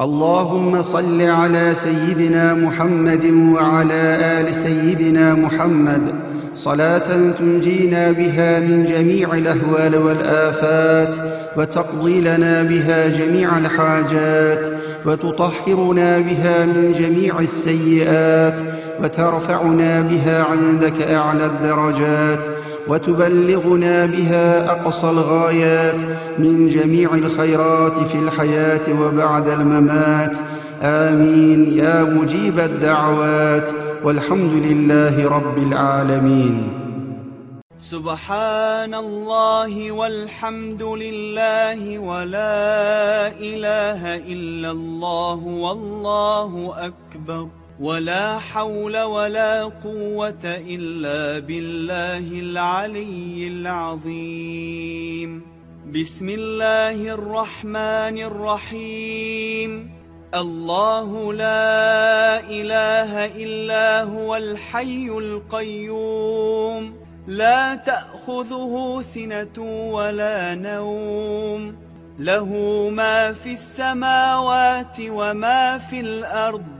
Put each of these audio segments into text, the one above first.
اللهم صل على سيدنا محمد وعلى آل سيدنا محمد. صلاة تنجينا بها من جميع الأهوال والآفات وتقضي لنا بها جميع الحاجات وتطهرنا بها من جميع السيئات وترفعنا بها عندك أعلى الدرجات. وتبلغنا بها أقصى الغايات من جميع الخيرات في الحياة وبعد الممات. آمين. يا مجيب الدعوات. والحمد لله رب العالمين. سبحان الله والحمد لله ولا إله إلا الله والله أكبر. ولا حول ولا قوة إلا بالله العلي العظيم. بسم الله الرحمن الرحيم. الله لا إله إلا هو الحي القيوم. لا تأخذه سنة ولا نوم. له ما في السماوات وما في الأرض.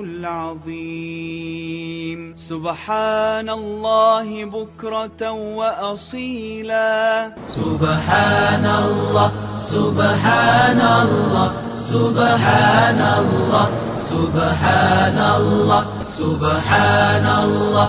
العظيم. سبحان الله بكرة وأصيلا. سبحان الله سبحان الله سبحان الله سبحان الله سبحان الله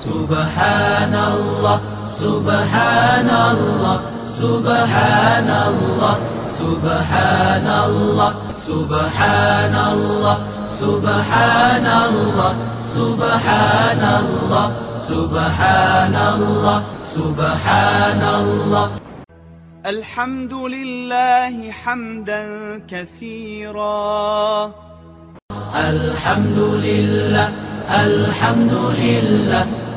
سبحان الله سبحان الله سبحان الله سبحان الله سبحان الله سبحان الله سبحان الله سبحان الله سبحان الله الحمد لله حمدا كثيرا. الحمد لله الحمد لله.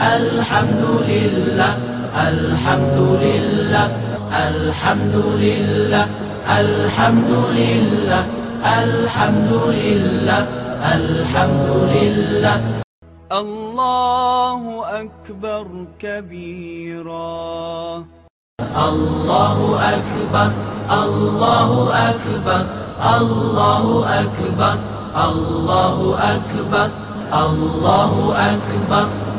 الحمد لله الحمد لله الحمد لله الحمد لله الحمد لله الحمد لله الله أكبر كبيرا الله أكبر الله أكبر الله أكبر الله أكبر الله أكبر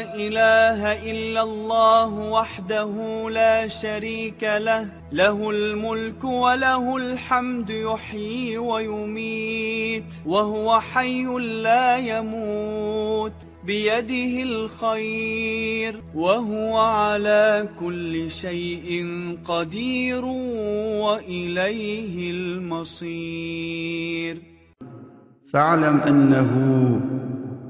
إله إلا الله وحده لا شريك له. له الملك وله الحمد يحيي ويميت وهو حي لا يموت. بيده الخير وهو على كل شيء قدير وإليه المصير. فاعلم أنه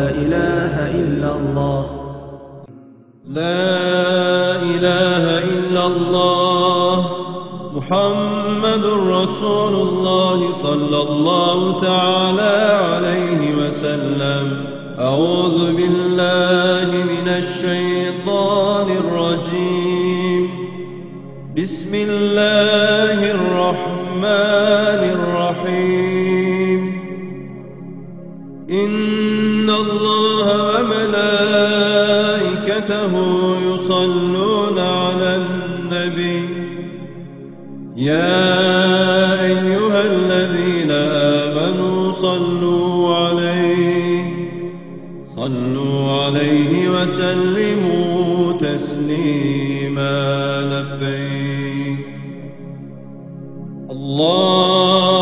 لا إله إلا الله. لا إله إلا الله. محمد رسول الله صلى الله تعالى عليه وسلم. أعوذ بالله من الشيطان الرجيم. بسم الله الرحمن يصلون على النبي. يا أيها الذين آمنوا صلوا عليه. صلوا عليه وسلموا تسليما لبيك. اللهم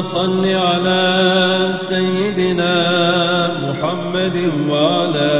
صل على سيدنا محمد وعلى آل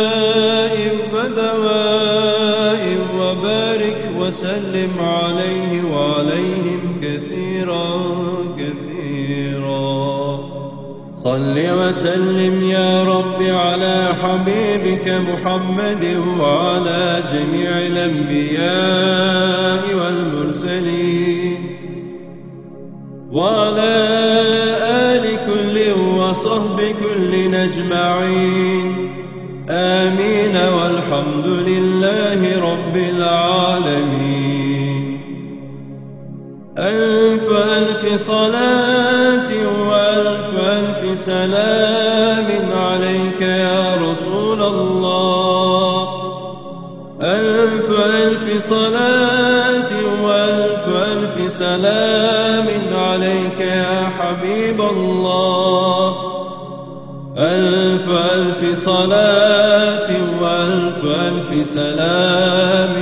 وسلم عليه وعليهم كثيرا كثيرا. صل وسلم يا رب على حبيبك محمد وعلى جميع الأنبياء والمرسلين. وعلى آل كل وصحب كل نجمعين آمين والحمد لله رب العالمين. ألف صلاة وألف ألف سلام عليك يا رسول الله. ألف ألف صلاة وألف ألف سلام عليك يا حبيب الله. ألف ألف صلاة وألف ألف سلام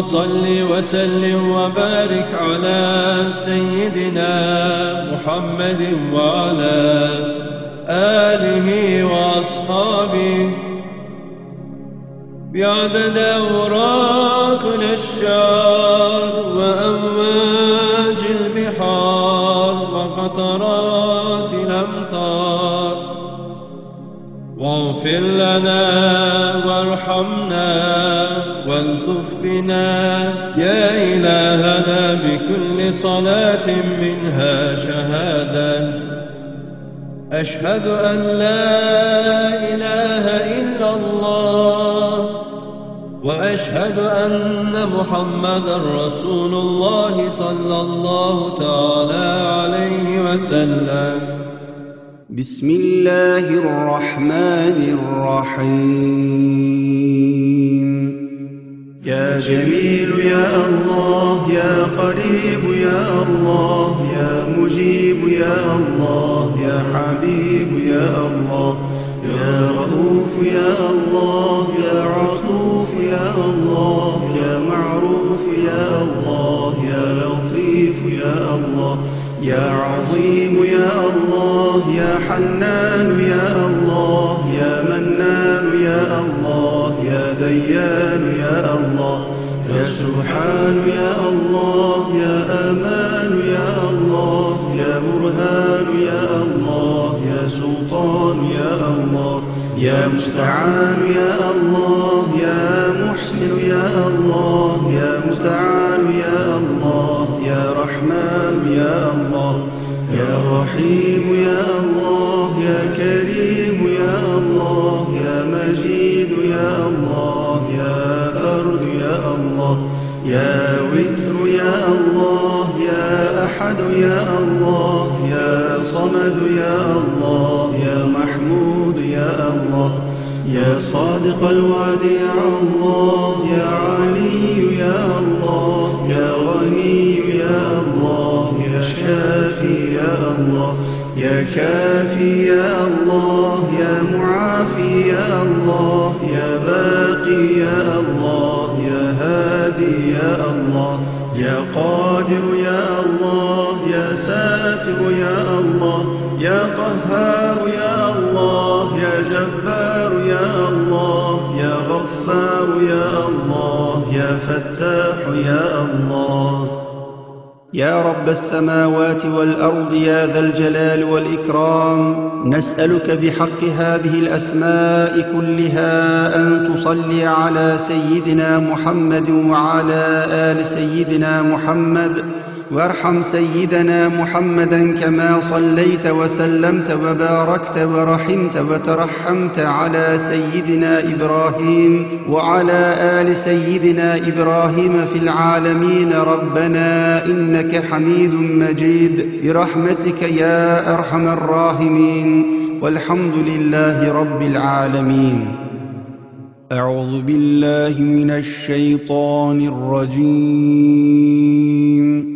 صل وسلم وبارك على سيدنا محمد وعلى آله وأصحابه. بعدد أوراق الأشجار وأمواج البحار وقطرات الأمطار. واغفر لنا وارحمنا والطف بنا. يا إلهنا بكل صلاة منها شهادة. أشهد أن لا إله إلا الله. وأشهد أن محمدا رسول الله صلى الله تعالى عليه وسلم. بسم الله الرحمن الرحيم. يا جميل يا الله يا قريب يا الله يا مجيب يا الله يا حبيب يا الله يا رؤوف يا الله يا عطوف يا الله يا معروف يا الله يا لطيف يا الله يا عظيم يا الله يا حنان يا الله سبحان يا الله يا أمان يا الله يا برهان يا الله يا سلطان يا الله يا مستعان يا الله يا محسن يا الله يا متعال يا الله يا رحمن يا الله يا رحيم يا الله يا كريم يا الله يا مجيد يا الله يا وتر يا الله يا أحد يا الله يا صمد يا الله يا محمود يا الله يا صادق الوعد يا الله يا علي يا الله يا غني يا الله يا شافي يا الله يا كافي يا الله يا معافي يا الله يا باقي يا الله هادي يا الله يا قادر يا الله يا ساتر يا الله يا قهار يا الله يا جبار يا الله يا غفار يا الله يا فتاح يا الله. يا رب السماوات والأرض يا ذا الجلال والإكرام نسألك بحق هذه الأسماء كلها أن تصلي على سيدنا محمد وعلى آل سيدنا محمد وارحم سيدنا محمدا كما صليت وسلمت وباركت ورحمت وترحمت على سيدنا إبراهيم وعلى آل سيدنا إبراهيم في العالمين. ربنا إنك حميد مجيد. برحمتك يا أرحم الراحمين. والحمد لله رب العالمين. أعوذ بالله من الشيطان الرجيم.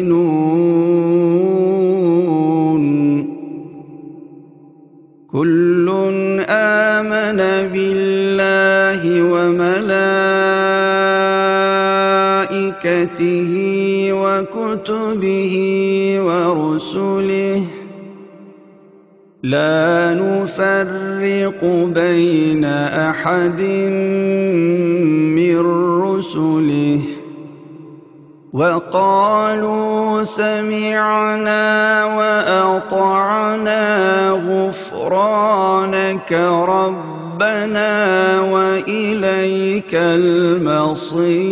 وملائكته وكتبه ورسله لا نفرق بين احد من رسله وقالوا سمعنا واطعنا غفرانك ربنا واليك المصير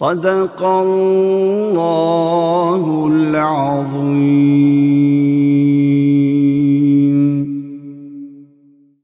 صدق الله العظيم.